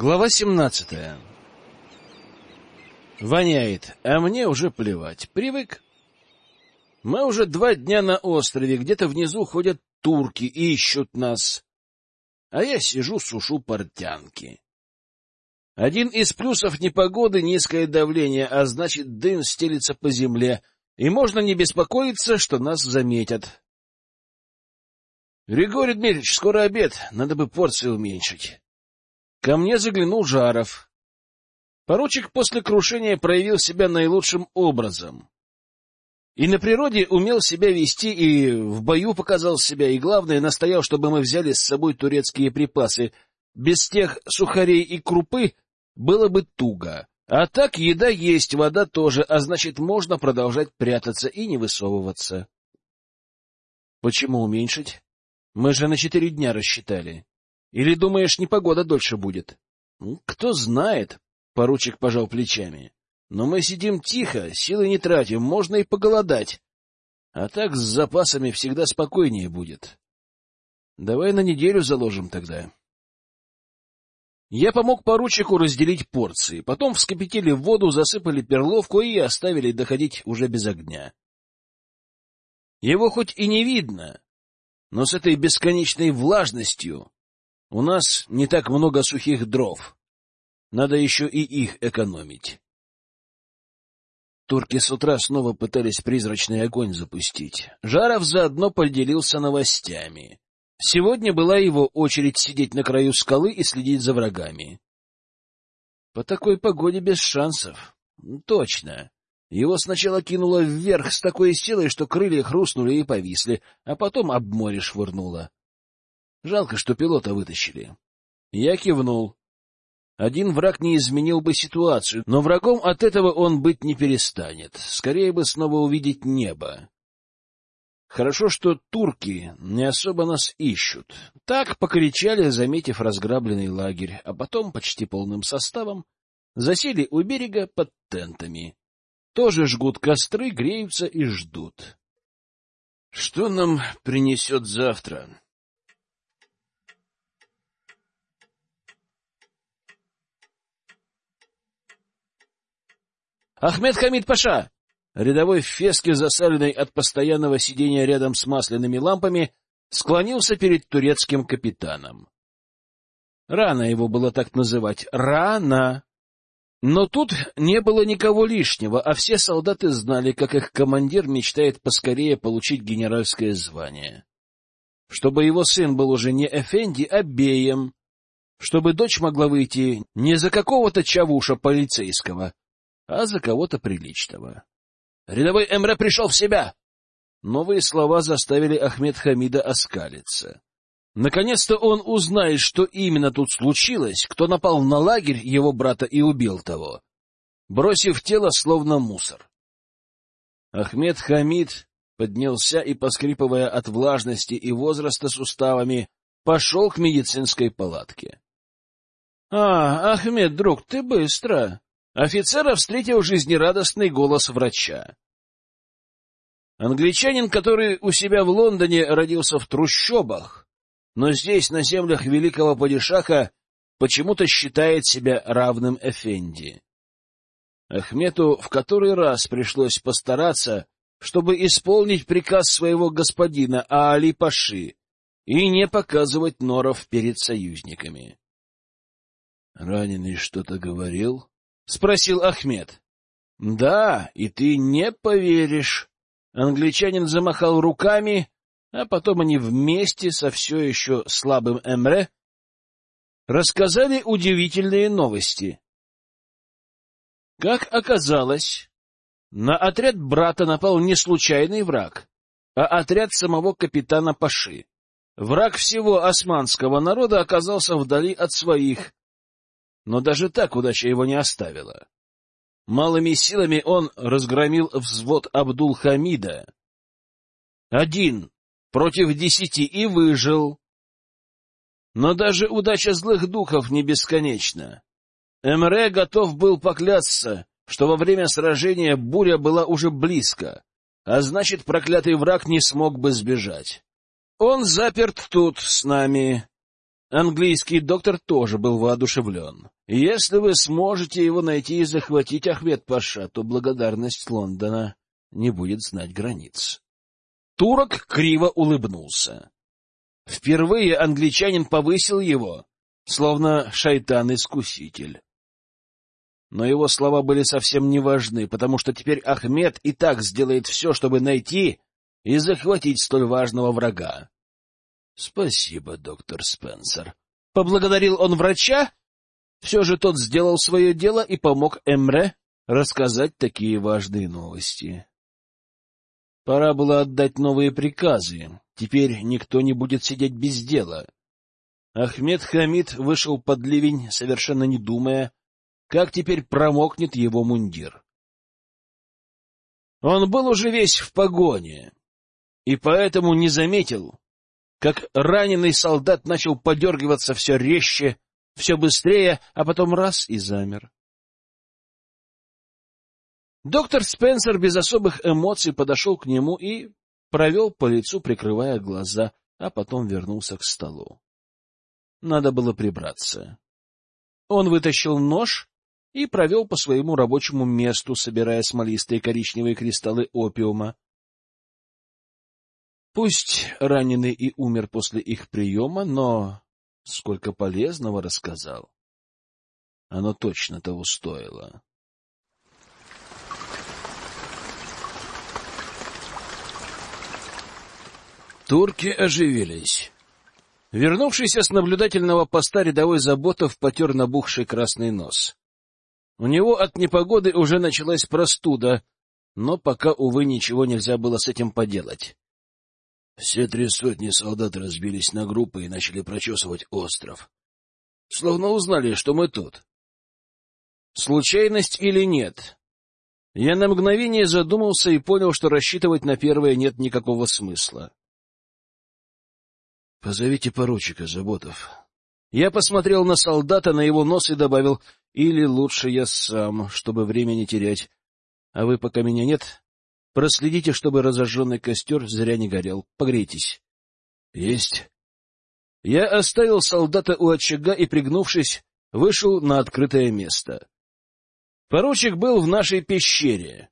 Глава семнадцатая. Воняет, а мне уже плевать. Привык. Мы уже два дня на острове, где-то внизу ходят турки и ищут нас. А я сижу, сушу портянки. Один из плюсов непогоды — низкое давление, а значит, дым стелится по земле, и можно не беспокоиться, что нас заметят. — Григорий Дмитриевич, скоро обед, надо бы порции уменьшить. Ко мне заглянул Жаров. Поручик после крушения проявил себя наилучшим образом. И на природе умел себя вести, и в бою показал себя, и, главное, настоял, чтобы мы взяли с собой турецкие припасы. Без тех сухарей и крупы было бы туго. А так еда есть, вода тоже, а значит, можно продолжать прятаться и не высовываться. Почему уменьшить? Мы же на четыре дня рассчитали. Или думаешь, непогода дольше будет? Ну, кто знает, поручик пожал плечами. Но мы сидим тихо, силы не тратим, можно и поголодать. А так с запасами всегда спокойнее будет. Давай на неделю заложим тогда. Я помог поручику разделить порции, потом вскипятили воду, засыпали перловку и оставили доходить уже без огня. Его хоть и не видно, но с этой бесконечной влажностью у нас не так много сухих дров. Надо еще и их экономить. Турки с утра снова пытались призрачный огонь запустить. Жаров заодно поделился новостями. Сегодня была его очередь сидеть на краю скалы и следить за врагами. По такой погоде без шансов. Точно. Его сначала кинуло вверх с такой силой, что крылья хрустнули и повисли, а потом об море швырнуло. Жалко, что пилота вытащили. Я кивнул. Один враг не изменил бы ситуацию, но врагом от этого он быть не перестанет. Скорее бы снова увидеть небо. Хорошо, что турки не особо нас ищут. Так покричали, заметив разграбленный лагерь, а потом почти полным составом засели у берега под тентами. Тоже жгут костры, греются и ждут. Что нам принесет завтра? Ахмед Хамид Паша! Рядовой в феске, засаленный от постоянного сидения рядом с масляными лампами, склонился перед турецким капитаном. Рано его было так называть. Рано! Но тут не было никого лишнего, а все солдаты знали, как их командир мечтает поскорее получить генеральское звание. Чтобы его сын был уже не Эфенди, а Беем, чтобы дочь могла выйти не за какого-то чавуша полицейского, а за кого-то приличного. Рядовой Эмре пришел в себя! Новые слова заставили Ахмед Хамида оскалиться. Наконец-то он узнает, что именно тут случилось, кто напал на лагерь его брата и убил того, бросив тело словно мусор. Ахмед Хамид поднялся и, поскрипывая от влажности и возраста суставами, пошел к медицинской палатке. — А, Ахмед, друг, ты быстро! Офицера встретил жизнерадостный голос врача. Англичанин, который у себя в Лондоне родился в трущобах, но здесь, на землях великого падишаха, почему-то считает себя равным Эфенди. Ахмету в который раз пришлось постараться, чтобы исполнить приказ своего господина Аали Паши и не показывать норов перед союзниками. — Раненый что-то говорил? — спросил Ахмед. — Да, и ты не поверишь. Англичанин замахал руками, а потом они вместе со все еще слабым Эмре рассказали удивительные новости. Как оказалось, на отряд брата напал не случайный враг, а отряд самого капитана Паши. Враг всего османского народа оказался вдали от своих, но даже так удача его не оставила. Малыми силами он разгромил взвод Абдул-Хамида. Один против десяти и выжил. Но даже удача злых духов не бесконечна. Эмре готов был поклясться, что во время сражения буря была уже близко, а значит, проклятый враг не смог бы сбежать. Он заперт тут с нами, Английский доктор тоже был воодушевлен. Если вы сможете его найти и захватить Ахмед Паша, то благодарность Лондона не будет знать границ. Турок криво улыбнулся. Впервые англичанин повысил его, словно шайтан-искуситель. Но его слова были совсем не важны, потому что теперь Ахмед и так сделает все, чтобы найти и захватить столь важного врага. — Спасибо, доктор Спенсер. Поблагодарил он врача. Все же тот сделал свое дело и помог Эмре рассказать такие важные новости. Пора было отдать новые приказы. Теперь никто не будет сидеть без дела. Ахмед Хамид вышел под ливень, совершенно не думая, как теперь промокнет его мундир. Он был уже весь в погоне, и поэтому не заметил, как раненый солдат начал подергиваться все резче, все быстрее, а потом раз и замер. Доктор Спенсер без особых эмоций подошел к нему и провел по лицу, прикрывая глаза, а потом вернулся к столу. Надо было прибраться. Он вытащил нож и провел по своему рабочему месту, собирая смолистые коричневые кристаллы опиума. Пусть раненый и умер после их приема, но сколько полезного рассказал. Оно точно того стоило. Турки оживились. Вернувшийся с наблюдательного поста рядовой Заботов потер набухший красный нос. У него от непогоды уже началась простуда, но пока, увы, ничего нельзя было с этим поделать. Все три сотни солдат разбились на группы и начали прочесывать остров. Словно узнали, что мы тут. Случайность или нет? Я на мгновение задумался и понял, что рассчитывать на первое нет никакого смысла. — Позовите поручика, Заботов. Я посмотрел на солдата, на его нос и добавил, или лучше я сам, чтобы время не терять. А вы, пока меня нет, Проследите, чтобы разожженный костер зря не горел. Погрейтесь. — Есть. Я оставил солдата у очага и, пригнувшись, вышел на открытое место. Поручик был в нашей пещере.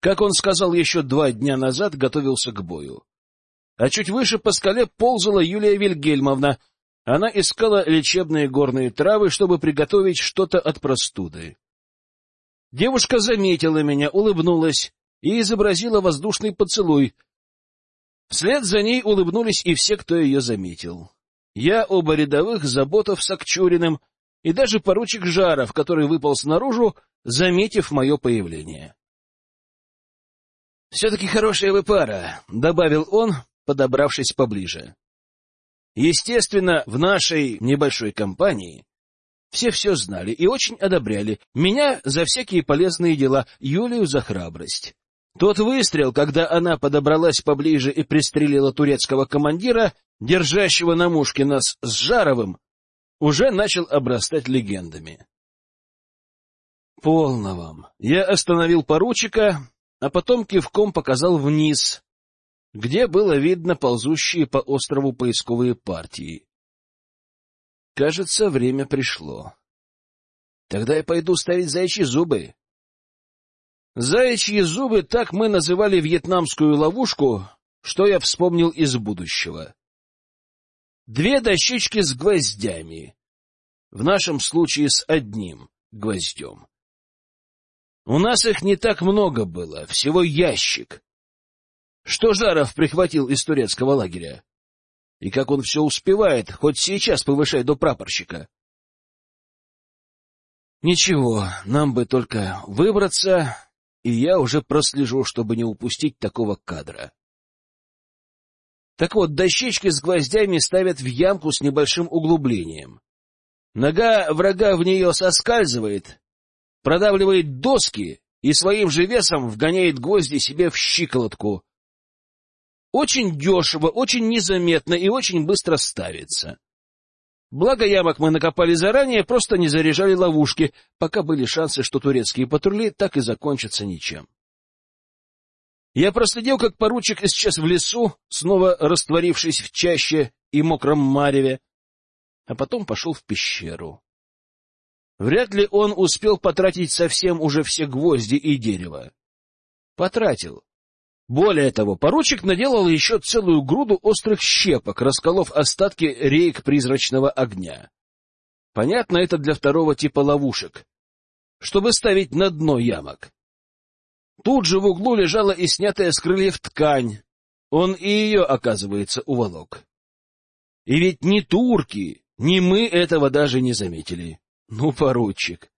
Как он сказал еще два дня назад, готовился к бою. А чуть выше по скале ползала Юлия Вильгельмовна. Она искала лечебные горные травы, чтобы приготовить что-то от простуды. Девушка заметила меня, улыбнулась и изобразила воздушный поцелуй. Вслед за ней улыбнулись и все, кто ее заметил. Я, оба рядовых, Заботов с Акчуриным и даже поручик Жаров, который выпал снаружи, заметив мое появление. — Все-таки хорошая вы пара, — добавил он, подобравшись поближе. Естественно, в нашей небольшой компании все все знали и очень одобряли. Меня за всякие полезные дела, Юлию за храбрость. Тот выстрел, когда она подобралась поближе и пристрелила турецкого командира, держащего на мушке нас с Жаровым, уже начал обрастать легендами. Полно вам. Я остановил поручика, а потом кивком показал вниз, где было видно ползущие по острову поисковые партии. Кажется, время пришло. Тогда я пойду ставить заячьи зубы. Заячьи зубы — так мы называли вьетнамскую ловушку, что я вспомнил из будущего. Две дощечки с гвоздями. В нашем случае с одним гвоздем. У нас их не так много было, всего ящик. Что Жаров прихватил из турецкого лагеря? И как он все успевает, хоть сейчас повышай до прапорщика. Ничего, нам бы только выбраться и я уже прослежу, чтобы не упустить такого кадра. Так вот, дощечки с гвоздями ставят в ямку с небольшим углублением. Нога врага в нее соскальзывает, продавливает доски и своим же весом вгоняет гвозди себе в щиколотку. Очень дешево, очень незаметно и очень быстро ставится. Благо ямок мы накопали заранее, просто не заряжали ловушки, пока были шансы, что турецкие патрули так и закончатся ничем. Я проследил, как поручик исчез в лесу, снова растворившись в чаще и мокром мареве. а потом пошел в пещеру. Вряд ли он успел потратить совсем уже все гвозди и дерево. Потратил. Более того, поручик наделал еще целую груду острых щепок, расколов остатки рейк призрачного огня. Понятно, это для второго типа ловушек, чтобы ставить на дно ямок. Тут же в углу лежала и снятая с крыльев ткань. Он и ее, оказывается, уволок. И ведь ни турки, ни мы этого даже не заметили. Ну, поручик.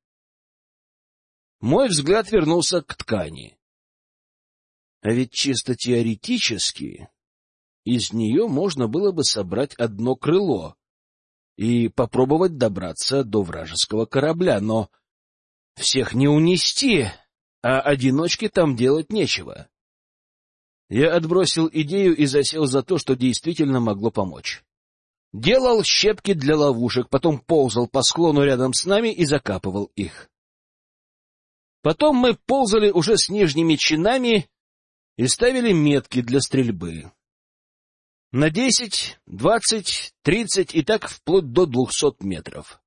Мой взгляд вернулся к ткани. А ведь чисто теоретически из нее можно было бы собрать одно крыло и попробовать добраться до вражеского корабля, но всех не унести, а одиночке там делать нечего. Я отбросил идею и засел за то, что действительно могло помочь. Делал щепки для ловушек, потом ползал по склону рядом с нами и закапывал их. Потом мы ползали уже с нижними чинами и ставили метки для стрельбы. На десять, двадцать, тридцать и так вплоть до двухсот метров.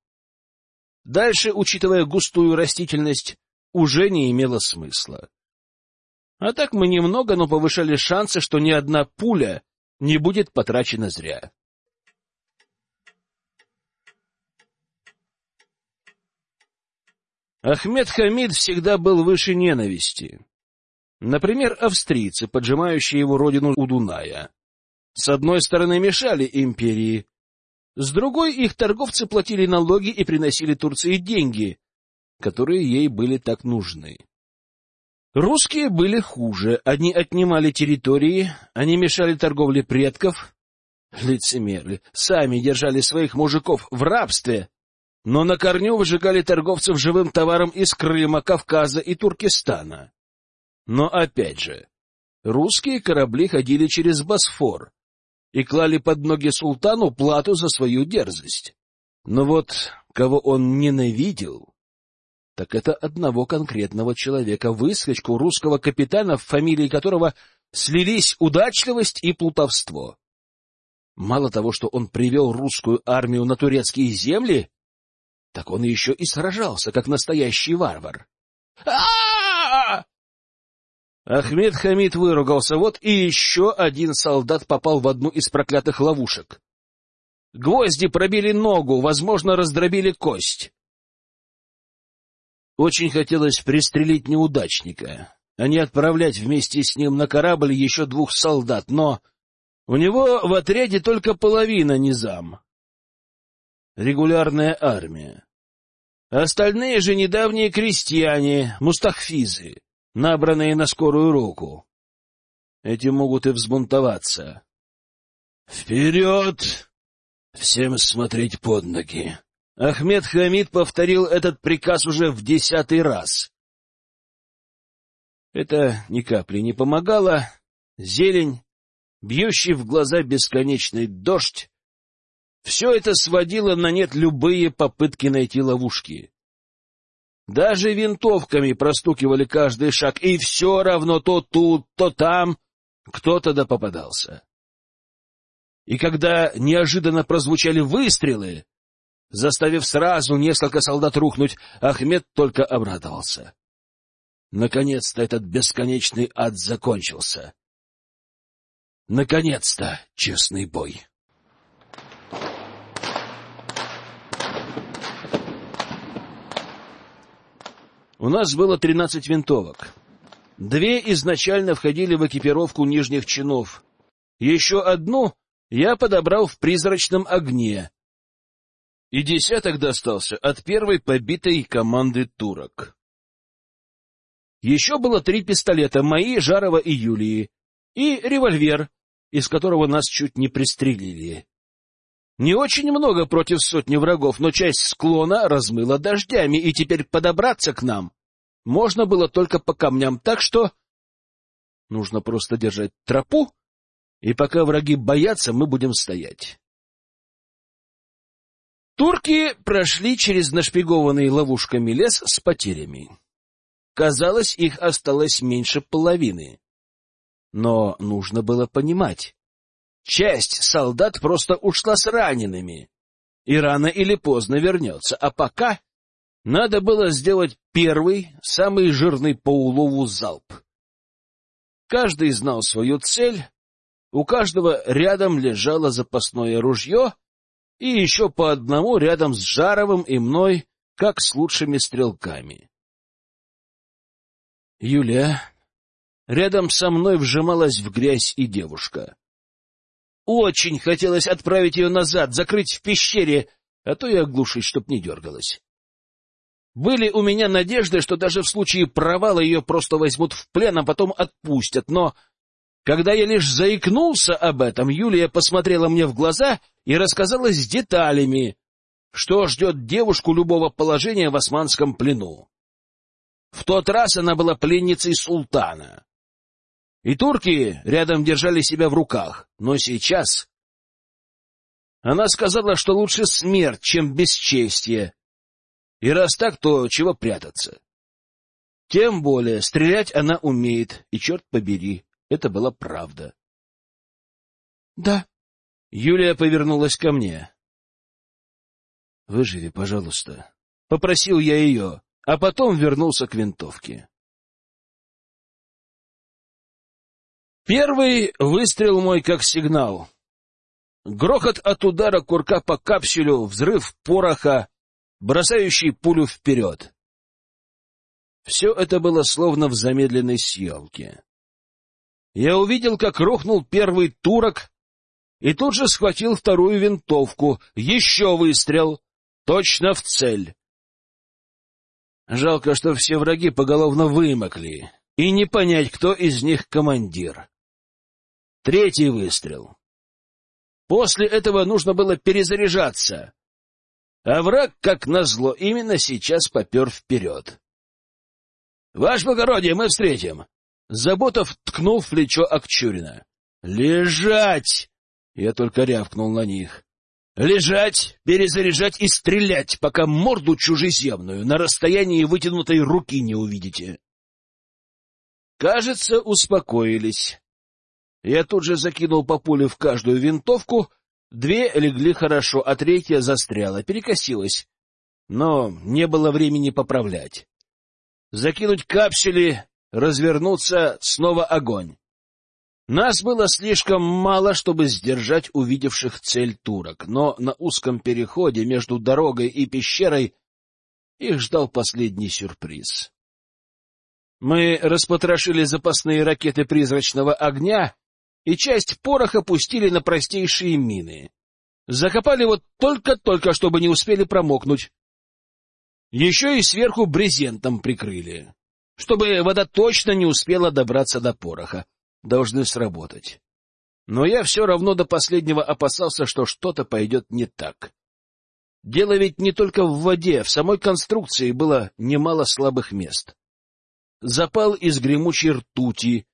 Дальше, учитывая густую растительность, уже не имело смысла. А так мы немного, но повышали шансы, что ни одна пуля не будет потрачена зря. Ахмед Хамид всегда был выше ненависти. Например, австрийцы, поджимающие его родину у Дуная. С одной стороны мешали империи, с другой их торговцы платили налоги и приносили Турции деньги, которые ей были так нужны. Русские были хуже, они отнимали территории, они мешали торговле предков, лицемеры, сами держали своих мужиков в рабстве, но на корню выжигали торговцев живым товаром из Крыма, Кавказа и Туркестана. Но опять же, русские корабли ходили через Босфор и клали под ноги султану плату за свою дерзость. Но вот кого он ненавидел, так это одного конкретного человека, выскочку русского капитана, в фамилии которого слились удачливость и плутовство. Мало того, что он привел русскую армию на турецкие земли, так он еще и сражался, как настоящий варвар. а Ахмед Хамид выругался. Вот и еще один солдат попал в одну из проклятых ловушек. Гвозди пробили ногу, возможно, раздробили кость. Очень хотелось пристрелить неудачника, а не отправлять вместе с ним на корабль еще двух солдат, но у него в отряде только половина низам. Регулярная армия. Остальные же недавние крестьяне, мустахфизы, набранные на скорую руку. Эти могут и взбунтоваться. «Вперед! Всем смотреть под ноги!» Ахмед Хамид повторил этот приказ уже в десятый раз. Это ни капли не помогало. Зелень, бьющий в глаза бесконечный дождь, все это сводило на нет любые попытки найти ловушки. Даже винтовками простукивали каждый шаг, и все равно то тут, то там кто-то да попадался. И когда неожиданно прозвучали выстрелы, Заставив сразу несколько солдат рухнуть, Ахмед только обрадовался. Наконец-то этот бесконечный ад закончился. Наконец-то честный бой. У нас было тринадцать винтовок. Две изначально входили в экипировку нижних чинов. Еще одну я подобрал в призрачном огне, и десяток достался от первой побитой команды турок. Еще было три пистолета, мои, Жарова и Юлии, и револьвер, из которого нас чуть не пристрелили. Не очень много против сотни врагов, но часть склона размыла дождями, и теперь подобраться к нам можно было только по камням, так что нужно просто держать тропу, и пока враги боятся, мы будем стоять. Турки прошли через нашпигованный ловушками лес с потерями. Казалось, их осталось меньше половины. Но нужно было понимать, часть солдат просто ушла с ранеными, и рано или поздно вернется. А пока надо было сделать первый, самый жирный по улову залп. Каждый знал свою цель, у каждого рядом лежало запасное ружье, и еще по одному рядом с Жаровым и мной, как с лучшими стрелками. Юлия. Рядом со мной вжималась в грязь и девушка. Очень хотелось отправить ее назад, закрыть в пещере, а то и оглушить, чтоб не дергалась. Были у меня надежды, что даже в случае провала ее просто возьмут в плен, а потом отпустят, но когда я лишь заикнулся об этом, Юлия посмотрела мне в глаза и рассказала с деталями, что ждет девушку любого положения в османском плену. В тот раз она была пленницей султана. И турки рядом держали себя в руках, но сейчас... Она сказала, что лучше смерть, чем бесчестье, и раз так, то чего прятаться? Тем более, стрелять она умеет, и, черт побери, это была правда. — Да. Юлия повернулась ко мне. — Выживи, пожалуйста. Попросил я ее, а потом вернулся к винтовке. Первый выстрел мой как сигнал. Грохот от удара курка по капсюлю, взрыв пороха, бросающий пулю вперед. Все это было словно в замедленной съемке. Я увидел, как рухнул первый турок, и тут же схватил вторую винтовку. Еще выстрел. Точно в цель. Жалко, что все враги поголовно вымокли, и не понять, кто из них командир. Третий выстрел. После этого нужно было перезаряжаться. А враг, как назло, именно сейчас попер вперед. — Ваше благородие, мы встретим! Заботов ткнул в плечо Акчурина. — Лежать! Я только рявкнул на них. Лежать, перезаряжать и стрелять, пока морду чужеземную на расстоянии вытянутой руки не увидите. Кажется, успокоились. Я тут же закинул по пуле в каждую винтовку, Две легли хорошо, а третья застряла, перекосилась. Но не было времени поправлять. Закинуть капсули, развернуться, снова огонь. Нас было слишком мало, чтобы сдержать увидевших цель турок, но на узком переходе между дорогой и пещерой их ждал последний сюрприз. Мы распотрошили запасные ракеты призрачного огня и часть пороха пустили на простейшие мины. Закопали вот только-только, чтобы не успели промокнуть. Еще и сверху брезентом прикрыли, чтобы вода точно не успела добраться до пороха. Должны сработать. Но я все равно до последнего опасался, что что-то пойдет не так. Дело ведь не только в воде, в самой конструкции было немало слабых мест. Запал из гремучей ртути,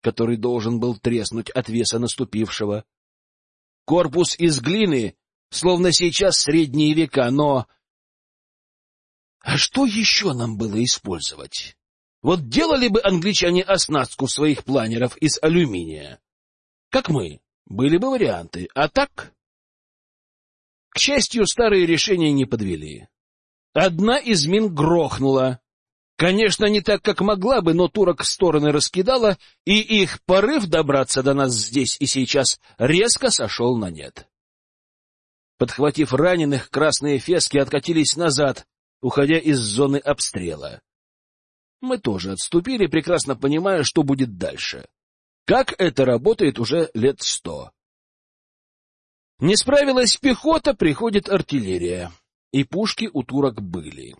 который должен был треснуть от веса наступившего. Корпус из глины, словно сейчас средние века, но... А что еще нам было использовать? Вот делали бы англичане оснастку своих планеров из алюминия. Как мы, были бы варианты, а так... К счастью, старые решения не подвели. Одна из мин грохнула, Конечно, не так, как могла бы, но турок в стороны раскидала, и их порыв добраться до нас здесь и сейчас резко сошел на нет. Подхватив раненых, красные фески откатились назад, уходя из зоны обстрела. Мы тоже отступили, прекрасно понимая, что будет дальше. Как это работает уже лет сто. Не справилась пехота, приходит артиллерия. И пушки у турок были.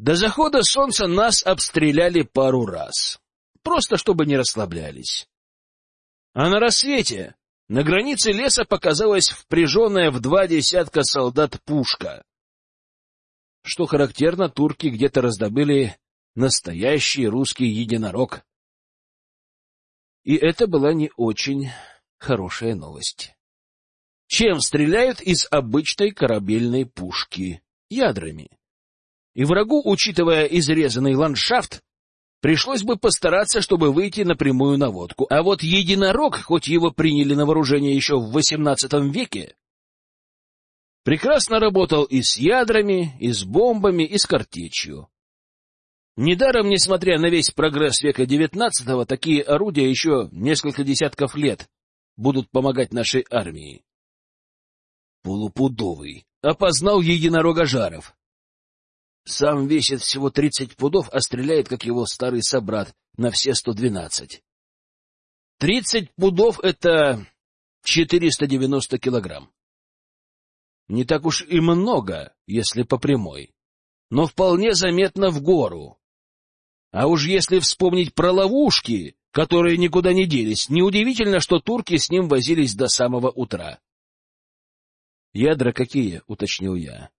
До захода солнца нас обстреляли пару раз, просто чтобы не расслаблялись. А на рассвете на границе леса показалась впряженная в два десятка солдат пушка. Что характерно, турки где-то раздобыли настоящий русский единорог. И это была не очень хорошая новость. Чем стреляют из обычной корабельной пушки? Ядрами и врагу, учитывая изрезанный ландшафт, пришлось бы постараться, чтобы выйти на прямую наводку. А вот единорог, хоть его приняли на вооружение еще в XVIII веке, Прекрасно работал и с ядрами, и с бомбами, и с картечью. Недаром, несмотря на весь прогресс века XIX, такие орудия еще несколько десятков лет будут помогать нашей армии. Полупудовый. Опознал единорога Жаров. Сам весит всего тридцать пудов, а стреляет, как его старый собрат, на все сто двенадцать. Тридцать пудов — это четыреста девяносто килограмм. Не так уж и много, если по прямой, но вполне заметно в гору. А уж если вспомнить про ловушки, которые никуда не делись, неудивительно, что турки с ним возились до самого утра. «Ядра какие?» — уточнил я.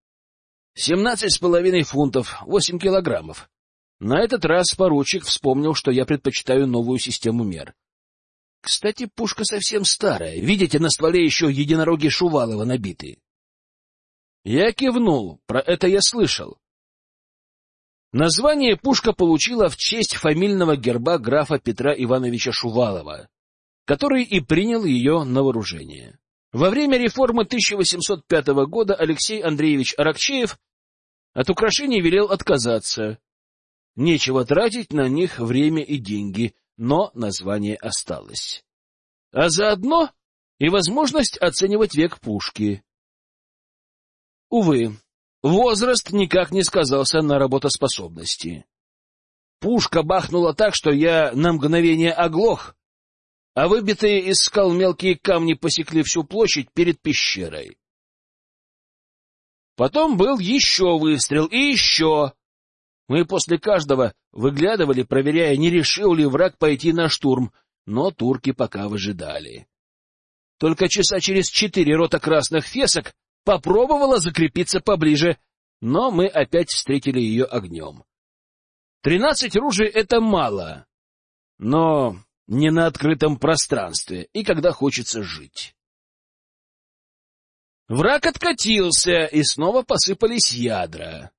«Семнадцать с половиной фунтов, восемь килограммов». На этот раз поручик вспомнил, что я предпочитаю новую систему мер. Кстати, пушка совсем старая. Видите, на стволе еще единороги Шувалова набиты. Я кивнул, про это я слышал. Название пушка получила в честь фамильного герба графа Петра Ивановича Шувалова, который и принял ее на вооружение. Во время реформы 1805 года Алексей Андреевич Аракчеев от украшений велел отказаться. Нечего тратить на них время и деньги, но название осталось. А заодно и возможность оценивать век пушки. Увы, возраст никак не сказался на работоспособности. Пушка бахнула так, что я на мгновение оглох, а выбитые из скал мелкие камни посекли всю площадь перед пещерой. Потом был еще выстрел и еще. Мы после каждого выглядывали, проверяя, не решил ли враг пойти на штурм, но турки пока выжидали. Только часа через четыре рота красных фесок попробовала закрепиться поближе, но мы опять встретили ее огнем. Тринадцать ружей — это мало, но не на открытом пространстве и когда хочется жить. Враг откатился, и снова посыпались ядра.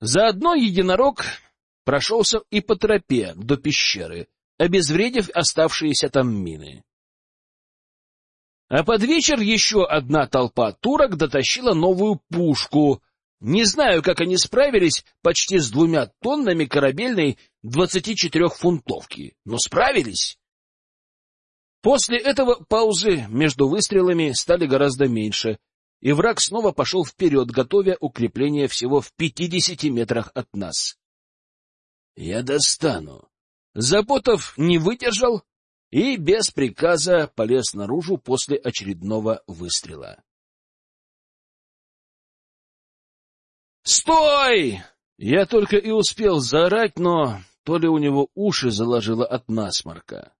Заодно единорог прошелся и по тропе до пещеры, обезвредив оставшиеся там мины. А под вечер еще одна толпа турок дотащила новую пушку, не знаю, как они справились почти с двумя тоннами корабельной 24-фунтовки, но справились. После этого паузы между выстрелами стали гораздо меньше, и враг снова пошел вперед, готовя укрепление всего в 50 метрах от нас. Я достану. Заботов не выдержал и без приказа полез наружу после очередного выстрела. «Стой!» Я только и успел заорать, но то ли у него уши заложило от насморка,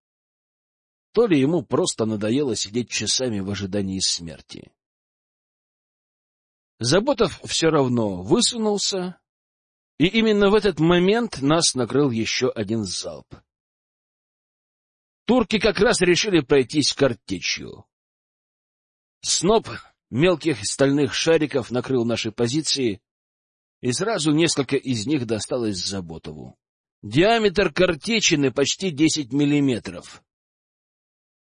то ли ему просто надоело сидеть часами в ожидании смерти. Заботов все равно высунулся, и именно в этот момент нас накрыл еще один залп. Турки как раз решили пройтись картечью. Сноп мелких стальных шариков накрыл наши позиции, и сразу несколько из них досталось Заботову. Диаметр картечины почти десять миллиметров.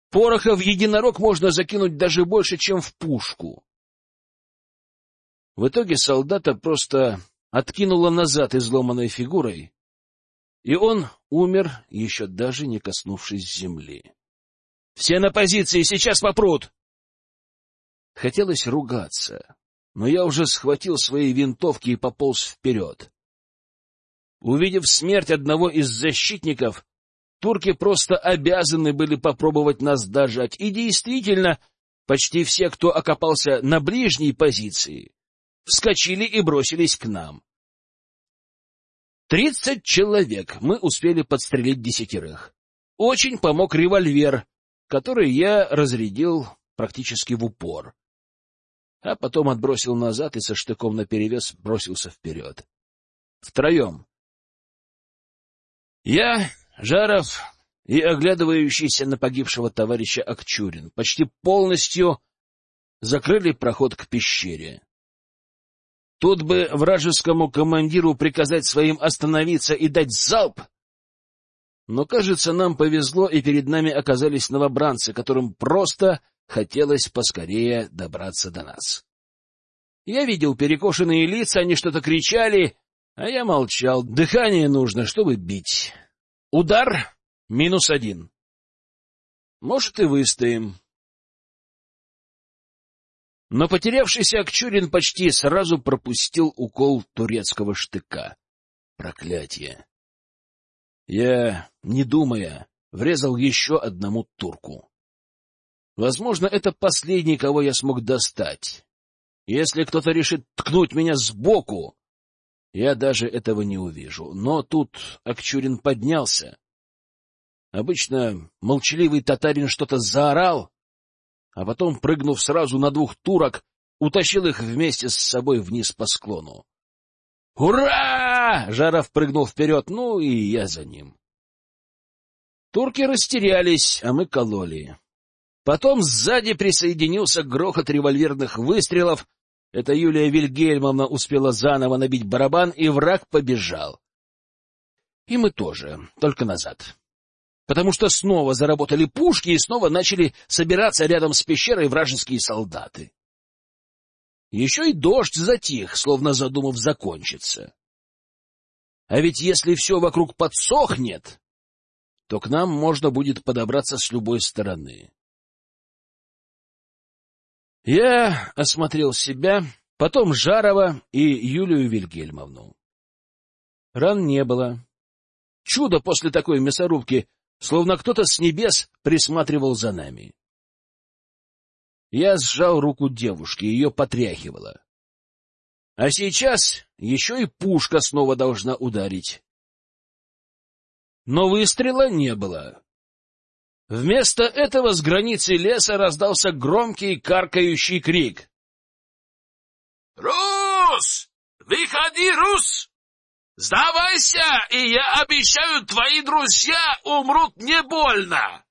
Пороха в единорог можно закинуть даже больше, чем в пушку. В итоге солдата просто откинуло назад изломанной фигурой, и он умер, еще даже не коснувшись земли. — Все на позиции, сейчас попрут! Хотелось ругаться, но я уже схватил свои винтовки и пополз вперед. Увидев смерть одного из защитников, турки просто обязаны были попробовать нас дожать, и действительно, почти все, кто окопался на ближней позиции, вскочили и бросились к нам. Тридцать человек мы успели подстрелить десятерых. Очень помог револьвер, который я разрядил практически в упор а потом отбросил назад и со штыком наперевес бросился вперед. Втроем. Я, Жаров и оглядывающийся на погибшего товарища Акчурин почти полностью закрыли проход к пещере. Тут бы вражескому командиру приказать своим остановиться и дать залп. Но, кажется, нам повезло, и перед нами оказались новобранцы, которым просто Хотелось поскорее добраться до нас. Я видел перекошенные лица, они что-то кричали, а я молчал. Дыхание нужно, чтобы бить. Удар — минус один. Может, и выстоим. Но потерявшийся Акчурин почти сразу пропустил укол турецкого штыка. Проклятие! Я, не думая, врезал еще одному турку. Возможно, это последний, кого я смог достать. Если кто-то решит ткнуть меня сбоку, я даже этого не увижу. Но тут Акчурин поднялся. Обычно молчаливый татарин что-то заорал, а потом, прыгнув сразу на двух турок, утащил их вместе с собой вниз по склону. «Ура!» — Жаров прыгнул вперед, ну и я за ним. Турки растерялись, а мы кололи. Потом сзади присоединился грохот револьверных выстрелов. Это Юлия Вильгельмовна успела заново набить барабан, и враг побежал. И мы тоже, только назад. Потому что снова заработали пушки, и снова начали собираться рядом с пещерой вражеские солдаты. Еще и дождь затих, словно задумав закончиться. А ведь если все вокруг подсохнет, то к нам можно будет подобраться с любой стороны. Я осмотрел себя, потом Жарова и Юлию Вильгельмовну. Ран не было. Чудо после такой мясорубки, словно кто-то с небес присматривал за нами. Я сжал руку девушки, ее потряхивало. А сейчас еще и пушка снова должна ударить. Но выстрела не было. Вместо этого с границы леса раздался громкий каркающий крик. «Рус! Выходи, Рус! Сдавайся, и я обещаю, твои друзья умрут не больно!»